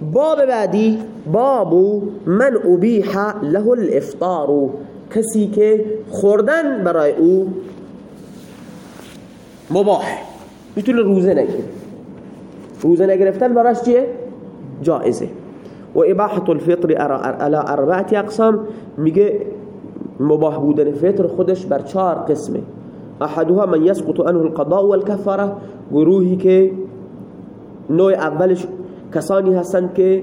باب بعدی بابو من ابیح له الإفطار. کسی که خوردن برای أو مباح. میتونه روزه نگیره. روزه نگرفتن براش چیه؟ جائزه. و اباحت الفطر على اربعت اقسام. میگه مباح بودن فطر خودش بر چهار قسمه. احدها من يسقط عنه القضاء والكفاره گروهی که نوع اولش کسانی هستند که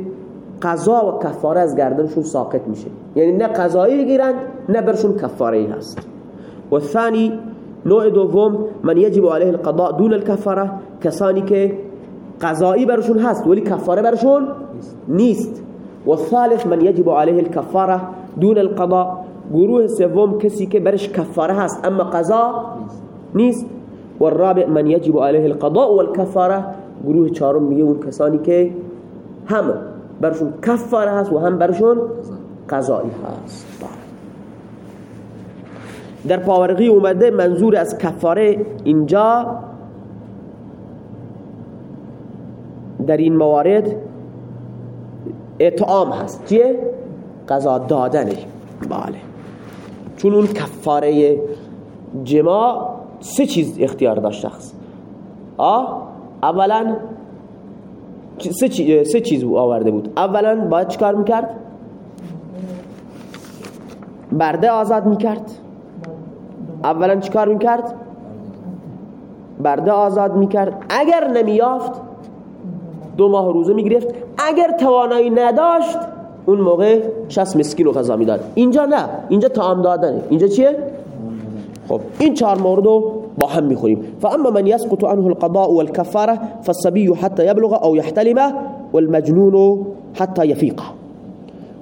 قضا و کفاره از گردنشون ساقط میشه. یعنی نه قضایی بگیرند نه برشون کفاره هست. و ثانی نوع دوم من یجب علیه القضاء دون الكفاره کسانی که قضایی برشون هست ولی کفاره برشون نیست. و ثالث من یجب علیه الكفاره دون القضاء گروه سوم کسی که برش کفاره هست اما قضا نیست. و الرابع من یجب علیه القضاء والكفاره گروه چهارم میگه اون کسانی که هم برشون کفاره هست و هم برشون قضایی هست. در پاورقی اومده منظور از کفاره اینجا در این موارد اطعام هست. چیه؟ قضا دادنه بله. چون اون کفاره جما سه چیز اختیار داشت شخص آه اولا سه, چیز سه چیز آورده بود. اولا باید چیکار می‌کرد؟ برده آزاد می‌کرد. اولا چیکار می‌کرد؟ برده آزاد می‌کرد. اگر نمیافت دو ماه روزه می‌گرفت. اگر توانایی نداشت اون موقع شخص مسکین و غذا می‌داد. اینجا نه. اینجا تعام دادنه. اینجا چیه؟ خب این چهار مورد رو با هم می‌خوریم. فاما من يسقط عنه القضاء والكفاره فالصبي حتى يبلغ او يحتلم والمجنون حتى يفيق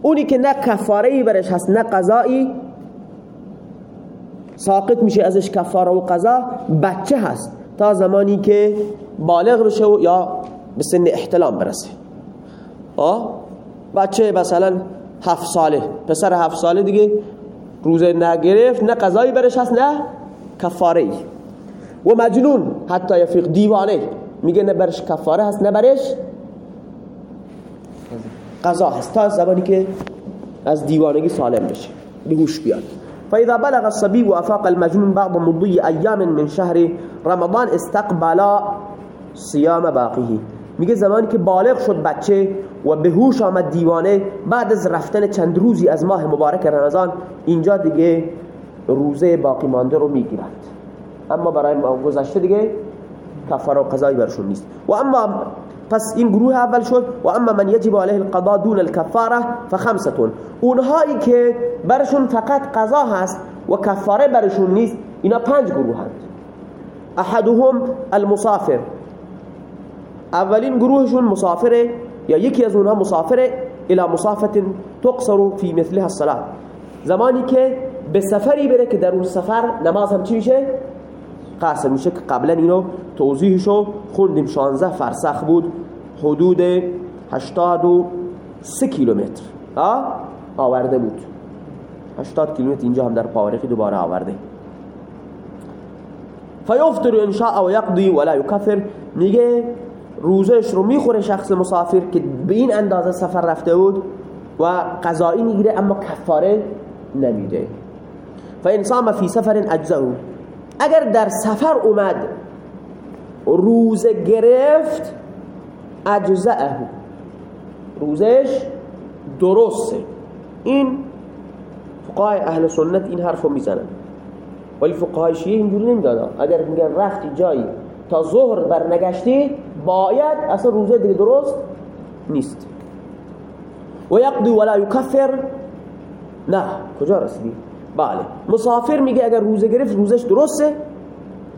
اونی که نه کفاره برش هست نه قضایی ساقط میشه ازش کفاره و قضا. بچه هست تا زمانی که بالغ بشه یا به سن احتلام برسه. آه؟ بچه مثلا هفت ساله. پسر هفت ساله دیگه. روزه نگرفت نه قضایی برش هست نه کفاره و مجنون حتی یفیق دیوانه. میگه نه برش کفاره هست نه برش قضا هست. تا زمانی که از دیوانگی سالم بشه به بیاد. فاذا بلغ الصبي وافاق المجنون بعض مضي ايام من شهر رمضان استقبل صيام باقيه. میگه زمانی که بالغ شد بچه و به هوش آمد دیوانه بعد از رفتن چند روزی از ماه مبارک رمضان اینجا دیگه روزه باقی مانده رو می‌گیرند اما برای گذشته دیگه کفاره و قضایی برشون نیست. و اما پس این گروه اول شد و اما من یجب علیه القضاء دون الكفاره فخمستون. اونهایی که برشون فقط قضا هست و کفاره برشون نیست اینا پنج گروه هست احدهم المسافر. اولین گروهشون مسافره یا یکی از اونها مسافره الى مسافت تقصر فی مثلها الصلاه زمانی که به سفری بره که در اون سفر نماز هم چی میشه؟ قصر میشه که قبلا اینو توضیحشو خوندیم. 16 فرسخ بود حدود 83 کیلومتر. آورده بود. 80 کیلومتر اینجا هم در پاورقی دوباره آورده. فیفتر ان شاء و یقضی ولا یکفر. میگه روزش رو می‌خوره شخص مسافر که به این اندازه سفر رفته بود و قضایی می‌گیره اما کفاره نمیده. فان صام فی سفر اجزاء اگر در سفر اومد روزه گرفت اجزاءه روزش درسته. این فقهای اهل سنت این حرفو می‌زنن. ولی فقهای شیعه اینجوری نمی‌دادن اگر میگن رفتی جایی تا ظهر برنگشتی باید اصلا روزه دیگه درست نیست. و یقضی ولا یکفر. نه کجا رسیدی؟ بله. مسافر میگه اگر روزه گرفت روزش درسته.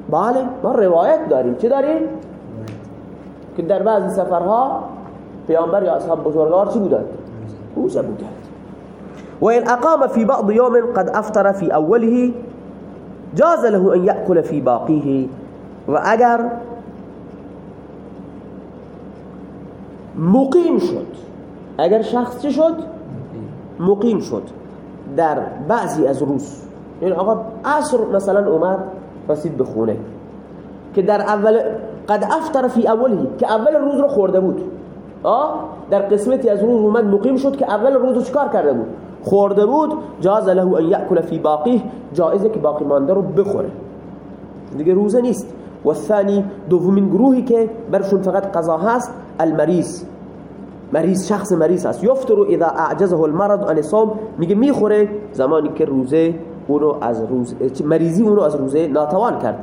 بله ما روایت داریم. چه داریم؟ که در بعضی سفرها پیامبر یا اصحاب بزرگوار چی بودند؟ روزه بودند. و این اقام فی بعض یوم قد افطر فی اوله جاز له ان یأکل فی باقیه. و اگر مقیم شد. اگر شخص چه شد؟ مقیم شد. در بعضی از روز. یعنی آقا عصر مثلا اومد رسید به خونه. که در اول قد افطر فی اوله که اول روز رو خورده بود. آه در قسمتی از روز اومد مقیم شد که اول روز چکار کرده بود؟ خورده بود. جاز له ان یاکل فی باقیه جایزه که باقی مانده رو بخوره. دیگه روزه نیست. و الثانی دومین گروهی که برشون فقط قضا هست المریض مریض شخص مریض هست. یفتر إذا أعجزه المرض عن الصوم. میگه میخوره زمانی که روزه اونو از روز مریضی اونو از روزه ناتوان کرد.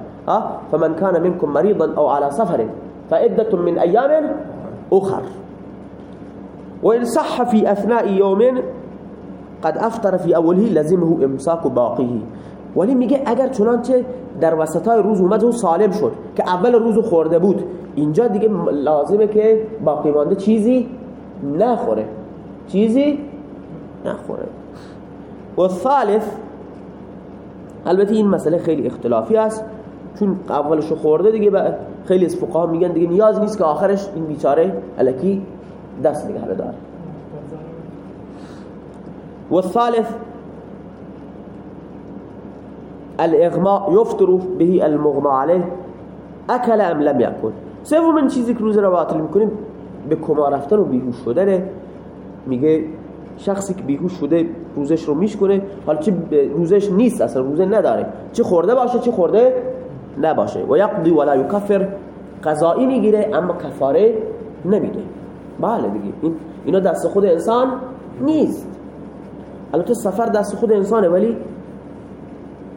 فمن كان منكم مريضا أو على سفر. فعدة من أيام اخر. وإن صح في اثناء يوم قد افطر في اوله لزمه امساك باقيه ولی میگه اگر چنانچه در وسطای روز اومد و سالم شد که اول روز خورده بود. اینجا دیگه لازمه که باقی مانده چیزی نخوره. چیزی نخوره. و ثالث البته این مسئله خیلی اختلافی است چون اولشو خورده دیگه خیلی از فقها میگن دیگه نیاز نیست که آخرش این بیچاره الکی دست نگه بداره و الثالث الاغماء يفطر به المغمى عليه اکل ام لم یکن. سومین چیزی که روزه رو باطل می‌کنیم به کما رفتن و بیهوش شدنه. میگه شخصی که بیهوش شده روزش رو میشکنه. حالا چه روزش نیست اصلا روزه نداره. چه خورده باشه چه خورده نباشه. و یقضی ولا یکفر. قضایی می‌گیره اما کفاره نمیده. بله دیگه این اینا دست خود انسان نیست. البته سفر دست خود انسانه ولی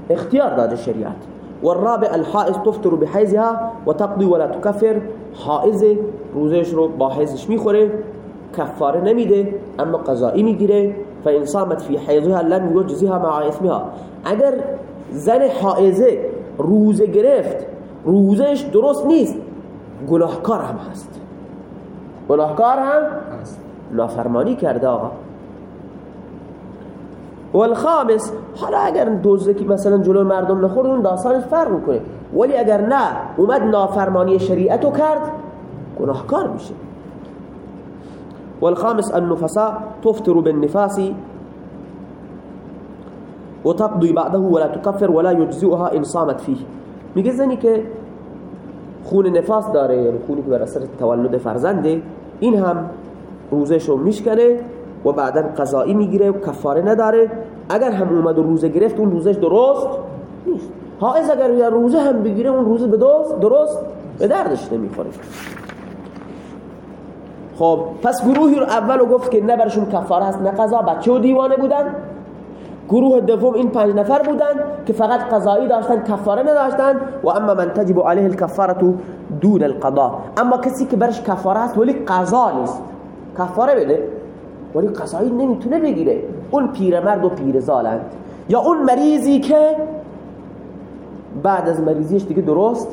اختیار داده شریعت. والرابع الحائز تفطر بحيزها وتقضي ولا تكفر حائز روزش رو با حیزش می‌خوره کفاره نمیده اما قضایی می‌گیره. فان صامت في حيضها لم يجزها مع اثمها اگر زن حائزه روزه گرفت روزش درست نیست گناهکار هم هست. گناهکار هم نافرمانی کرده آقا. والخامس حالا اگر دوزه که مثلا جلو مردم نخورد اون داستانش فرق می‌کنه. ولی اگر نه اومد نافرمانی شریعتو کرد گناهکار میشه. والخامس النفساء تفطر بالنفاس وتقضي بعده ولا تكفر ولا يجزئها ان صامت فيه. میگه زنی که خون نفاس داره یعنی خونی که بر اثر تولد فرزنده این هم روزشو میشکنه و بعدا قضایی می‌گیره و کفاره نداره. اگر هم اومد و روزه گرفت اون روزش درست نیست. حائز اگر یا روزه هم بگیره اون روزه به درست درست به دردش نمی‌خوره. خب پس گروهی رو اولو گفت که نه برشون کفاره هست نه قضا بچه و دیوانه بودن. گروه دوم این پنج نفر بودن که فقط قضایی داشتن کفاره نداشتن. و اما من تجب علیه الكفاره دون القضاء اما کسی که برش کفاره هست ولی قضا نیست. کفاره بده ولی قضایی نمی‌تونه بگیره. اون پیرمرد و پیرزالند یا اون مریضی که بعد از مریضیش دیگه درست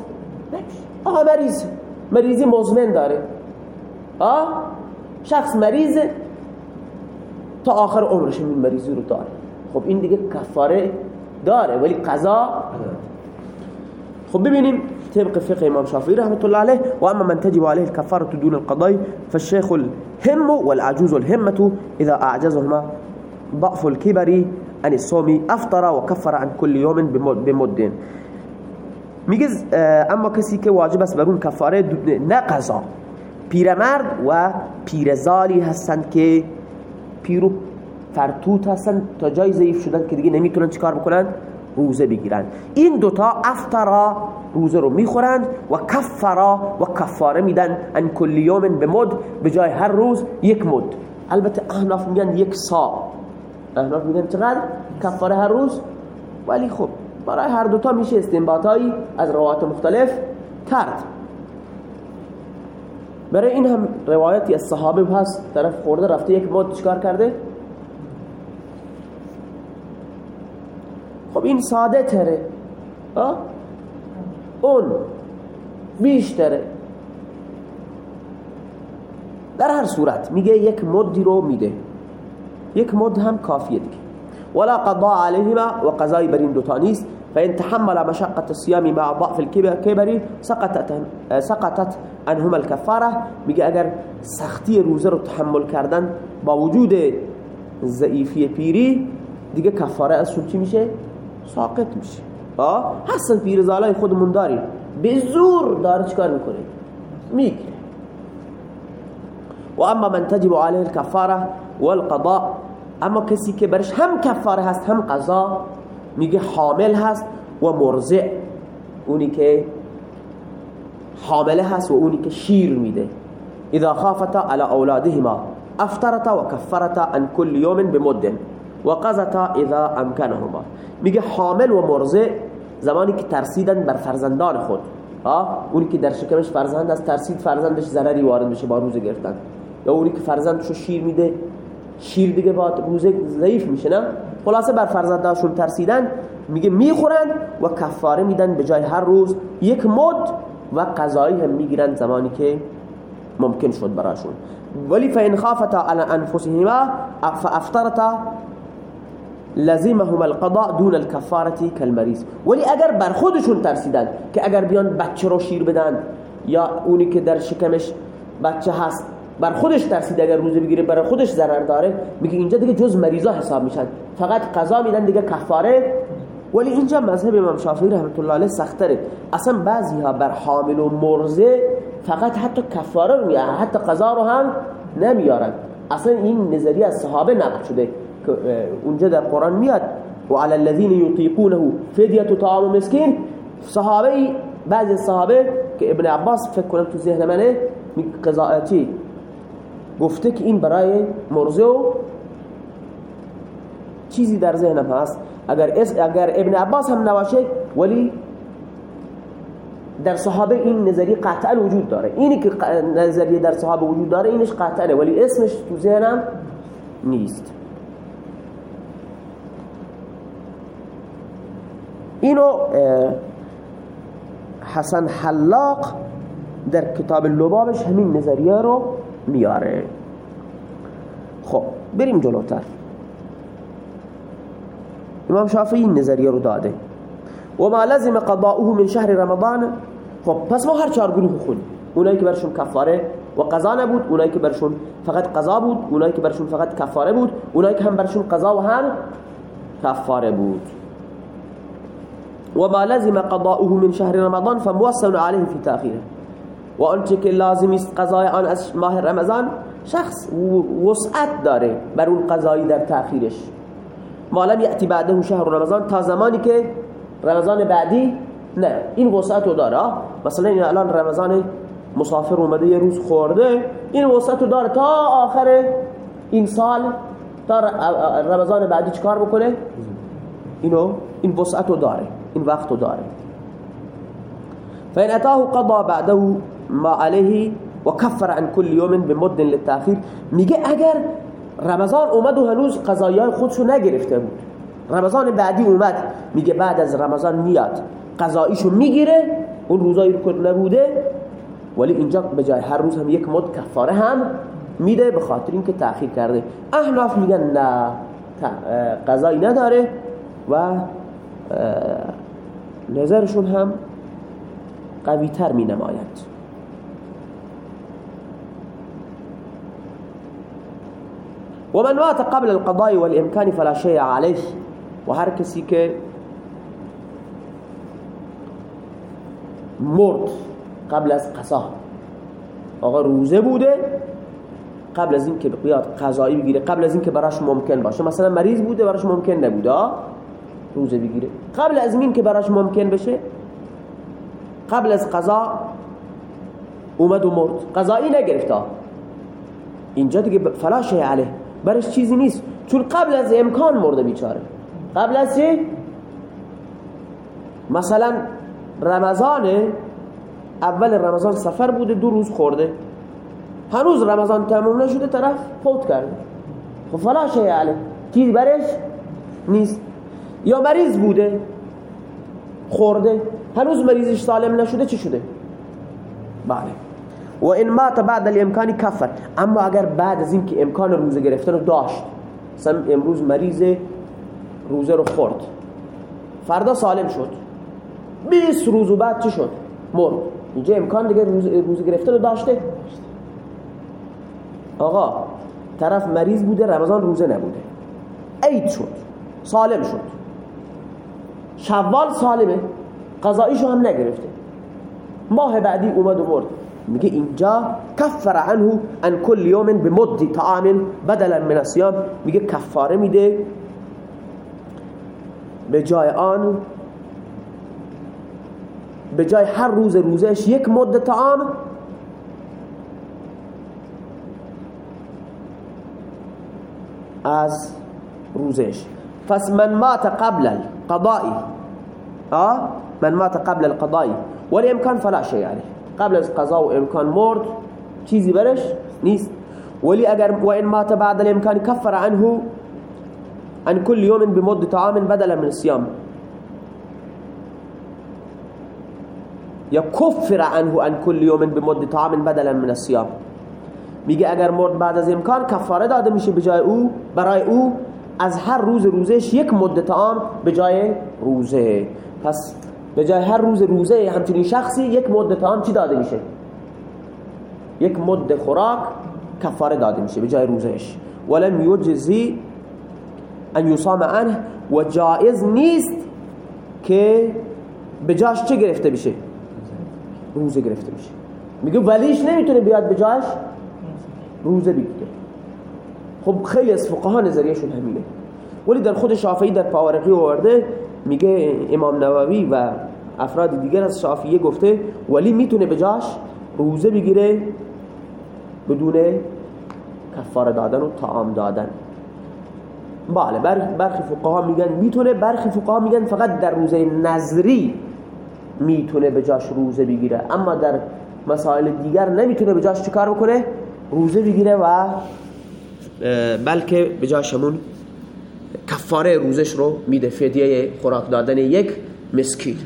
آقا مریض مریضی مزمن داره. آه شخص مریض تا آخر عمرش این مریضی رو داره. خب این دیگه کفاره داره ولی قضا خب ببینیم طبق فقه امام شافعی رحمت الله علیه. و اما من تجب عليه الكفاره دون القضاء فالشيخ الهم والعجوز الهمه اذا اعجزهما ضعف الكبر عن الصوم افطر وكفر عن كل يوم بمد میگه اما کسی که واجب است بر اون کفاره نه قضا پیرمرد و پیرزالی هستند که پیرو فرتوت هستن تا جای ضعیف شدن که دیگه نمی‌تونن چیکار بکنن؟ روزه بگیرن. این دوتا افطرا روزه رو می‌خورند و کفرا و کفاره میدن ان کل یوم به مد به جای هر روز یک مد. البته احناف میگن یک سا. احناف میگن چقدر؟ کفاره هر روز؟ ولی خب برای هر دوتا میشه استنباطایی از روایات مختلف کرد. برای این هم روایتی از صحابه هست طرف خورده رفته یک مد چکار کرده؟ خب این ساده تره. اون بیشتره. در هر صورت میگه یک مدی رو میده. یک مد هم کافیه دیگه. ولا قضاء عليهما و قضایی بر این دوتا نیست. فان تحمل مشقة الصيام مع ضعف الكبر سقطت سقطت عنهما الكفارة. میگه اگر سختی روزه رو تحمل کردن با وجود ضعیفی پیری دیگه کفاره ازشون چی میشه؟ ساقط میشه. ها حسن پیرزالای خودمون داریم. به زور داره چیکار میکنه؟ میگیره و اما من تجب علیه الكفارة والقضاء اما کسی که برش هم کفاره هست هم قضا میگه حامل هست و مرضع. اونی که حامله هست و اونی که شیر میده. اذا خافتا على اولادهما افطرتا و کفرتا عن كل يوم بمد و قضتا اذا امکنهما. میگه حامل و مرضع زمانی که ترسیدن بر فرزندان خود. اونی که در شکمش فرزند است ترسید فرزندش ضرری وارد بشه با روزه گرفتن. یا اونی که فرزندشو شیر میده شیر دیگه با روزه ضعیف میشه نه؟ خلاصه بر فرزنداشون ترسیدن میگه می‌خورن و کفاره میدن به جای هر روز یک مد و قضایی هم می‌گیرن زمانی که ممکن شد براشون. ولی فان خافتا على انفسهما فافطرتا لزمهم القضاء دون الكفاره كالمريض ولی اگر بر خودشون ترسیدن که اگر بیان بچه رو شیر بدن یا اونی که در شکمش بچه هست بر خودش ترسید اگر روزه بگیره برای خودش ضرر داره. میگه اینجا دیگه جز مریضا حساب میشن. فقط قضا میدن دیگه کفاره. ولی اینجا مذهب امام شافعی رحمت الله علیه سختره. اصلا بعضی ها بر حامل و مرزه فقط حتی کفاره رو میارن حتی قضا رو هم نمیارن. اصلا این نظریه از صحابه نقل شده که اونجا در قرآن میاد. و علی الذین یطیقونه فدیه طعام مسکین. صحابه بعضی صحابه که ابن عباس فکر کنم تو ذهن منه قضاءتی گفته که این برای مرزه و چیزی در ذهنم هست. اگر اگر ابن عباس هم نباشه ولی در صحابه این نظریه قطعا وجود داره. اینی که نظریه در صحابه وجود داره اینش قطعا ولی اسمش تو ذهنم نیست. اینو حسن حلاق در کتاب لبابش همین نظریه رو میاره خب بریم جلوتر. امام شافعی این نظریه رو داده. و ما لازم قضاؤه من شهر رمضان. خب پس ما هر چهار گروه خونیم اونایی که برشون کفاره و قضا نبود اونایی که برشون فقط قضا بود اونایی که برشون فقط کفاره بود اونایی که هم برشون قضا و هم کفاره بود. و ما لازم قضاؤه من شهر رمضان فموصل عليه في تاخيره و آنچه که لازم است قضای آن از ماه رمضان شخص وسعت داره بر اون قضایی در تاخیرش مالا یأتی بعده شهر رمضان تا زمانی که رمضان بعدی نه. این وسعت رو داره. مثلا این الان رمضان مسافر اومده یه روز خورده این وسعت رو داره تا آخر این سال. تا رمضان بعدی چکار بکنه؟ اینو این وسعت رو داره. این وقت رو داره. فإن أتاه قضى بعده ما عليه وكفر عن كل يوم بمد للتأخير. میگه اگر رمضان اومد و هنوز قضایای خودشو نگرفته بود. رمضان بعدی اومد. میگه بعد از رمضان میاد. قضاییشو می‌گیره. اون روزایی که نبوده. ولی اینجا به جای هر روز هم یک مد کفاره هم میده به خاطر اینکه تأخیر کرده. احناف میگن نه قضایی نداره و نظرشون هم قوی تر می نماید ومن مات قبل القضاء والإمكان فلا شيء عليه. و هر کسی که مرد قبل از قضا. آقا روزه بوده قبل از اینکه بیاد قضایی بگیره قبل از اینکه براش ممکن باشه. مثلا مریض بوده براش ممکن نبوده روزه بگیره. قبل از این که براش ممکن بشه قبل از قضا اومد و مرد. قضایی نگرفته اینجا دیگه فلا علیه. برش چیزی نیست. چون قبل از امکان مرده بیچاره. قبل از چه مثلا رمضان اول رمضان سفر بوده دو روز خورده. هنوز رمضان تموم نشده طرف فوت کرده. خب فلا شیء چیزی برش نیست. یا مریض بوده خورده. هنوز مریضش سالم نشده چی شده؟ بله. و این مات بعد الامکانی کفر اما اگر بعد از اینکه امکان روزه گرفتن رو داشت مثلا امروز مریض روزه رو خورد. فردا سالم شد. 20 روز و بعد چی شد؟ مرد. اینجا امکان دیگه روزه گرفتن رو داشته؟ آقا طرف مریض بوده رمضان روزه نبوده. عید شد. سالم شد. شوال سالمه. قضاییشو هم نگرفته. ماه بعدی اومد و مرد. میگه اینجا کفر عنه ان کل یوم بمد طعام بدلا من الصيام. میگه کفاره میده به جای آن. به جای هر روز روزش یک مد طعام. از روزش. پس من مات قبل القضاء. آه؟ من مات قبل القضاء. والامكان فلا شيء عليه قبل از قضا و امکان مرد چیزی برش نیست. ولی اگر و ان مات بعد الامکان کفر عنه عن كل يوم بمد طعام بدلا من الصيام کفر عنه عن كل يوم بمد طعام بدلا من الصيام میگه اگر مرد بعد از امکان کفاره داده میشه به جای أو برای أو از هر روز روزش یک مد طعام به جای روزه. پس به جای هر روز روزه همچنین شخصی یک مد طعام چی داده میشه؟ یک مد خوراک کفاره داده میشه به جای روزش. ولم یجزی ان یصام عنه و جائز نیست که به جاش چه گرفته بشه روزه گرفته بشه میگه ولیش نمی‌تونه بیاد به جاش؟ روزه بگیره خب خیلی از فقها نظریهشون همینه. ولی در خود شافعی در پاورقی آورده میگه امام نووی و افراد دیگر از شافعیه گفته ولی می‌تونه به جاش روزه بگیره بدون کفاره دادن و طعام دادن. بله برخی فقها میگن می‌تونه برخی فقها میگن فقط در روزه نظری می‌تونه به جاش روزه بگیره. اما در مسائل دیگر نمی‌تونه به جاش چیکار بکنه؟ روزه بگیره و بلکه به جاشمون کفاره روزش رو میده فدیه خوراک دادن یک مسکین.